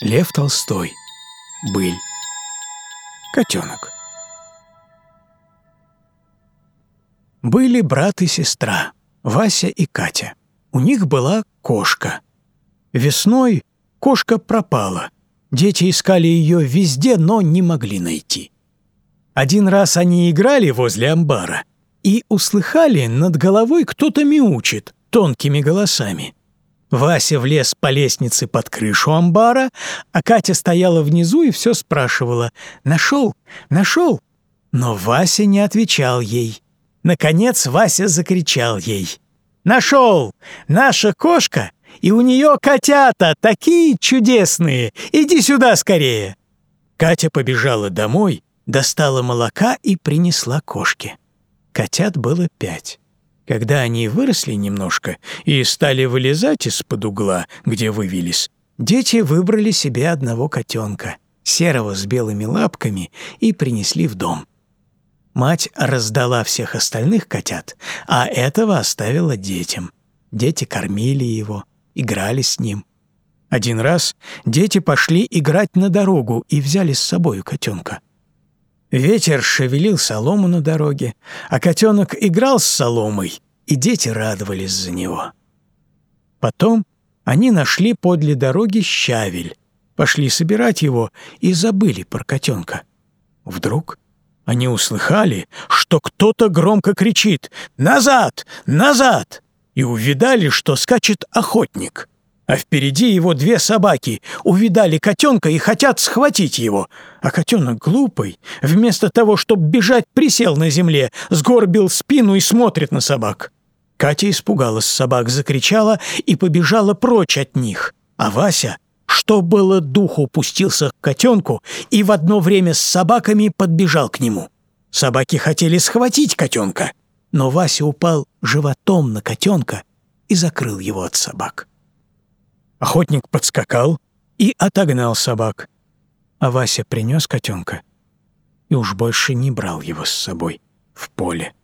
Лев Толстой. Быль. Котенок. Были брат и сестра, Вася и Катя. У них была кошка. Весной кошка пропала. Дети искали ее везде, но не могли найти. Один раз они играли возле амбара и услыхали, над головой кто-то мяучит тонкими голосами. Вася влез по лестнице под крышу амбара, а Катя стояла внизу и все спрашивала «Нашел? Нашел?» Но Вася не отвечал ей. Наконец Вася закричал ей «Нашел! Наша кошка, и у нее котята такие чудесные! Иди сюда скорее!» Катя побежала домой, достала молока и принесла кошке. Котят было пять. Когда они выросли немножко и стали вылезать из-под угла, где вывелись, дети выбрали себе одного котенка, серого с белыми лапками, и принесли в дом. Мать раздала всех остальных котят, а этого оставила детям. Дети кормили его, играли с ним. Один раз дети пошли играть на дорогу и взяли с собой котенка. Ветер шевелил солому на дороге, а котенок играл с соломой, и дети радовались за него. Потом они нашли подле дороги щавель, пошли собирать его и забыли про котенка. Вдруг они услыхали, что кто-то громко кричит «Назад! Назад!» и увидали, что скачет охотник — а впереди его две собаки увидали котенка и хотят схватить его. А котенок глупый, вместо того, чтобы бежать, присел на земле, сгорбил спину и смотрит на собак. Катя испугалась собак, закричала и побежала прочь от них. А Вася, что было духу, пустился к котенку и в одно время с собаками подбежал к нему. Собаки хотели схватить котенка, но Вася упал животом на котенка и закрыл его от собак. Охотник подскакал и отогнал собак. А Вася принес котенка и уж больше не брал его с собой в поле.